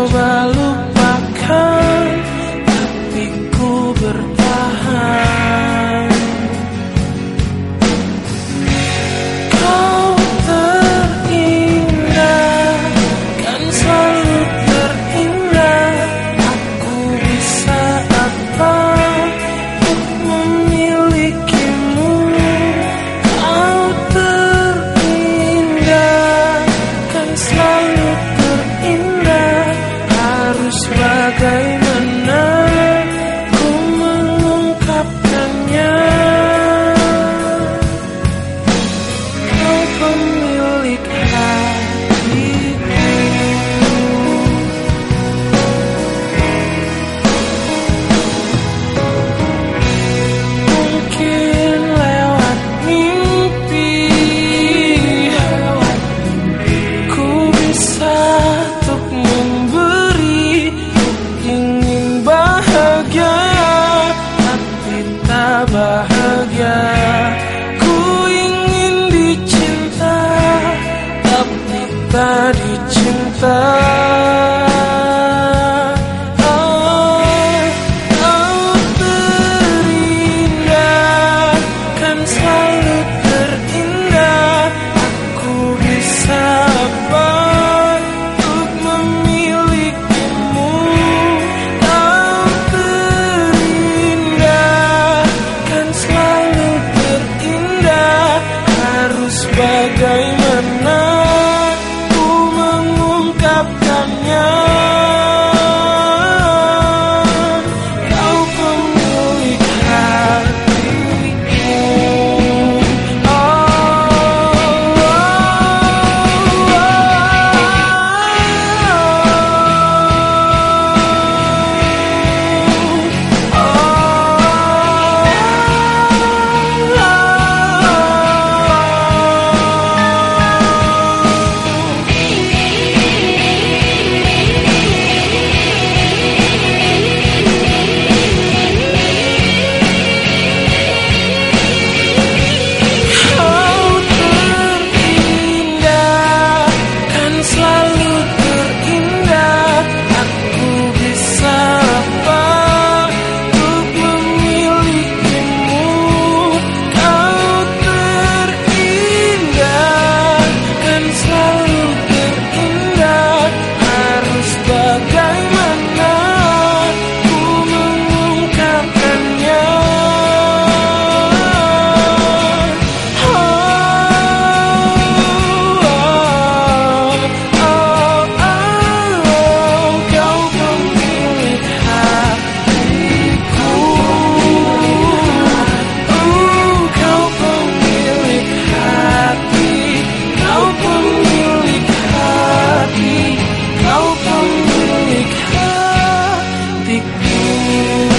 over. pemilik hati cari. you.